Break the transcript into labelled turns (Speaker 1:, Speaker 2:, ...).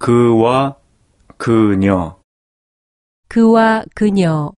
Speaker 1: 그와 그녀.
Speaker 2: 그와 그녀.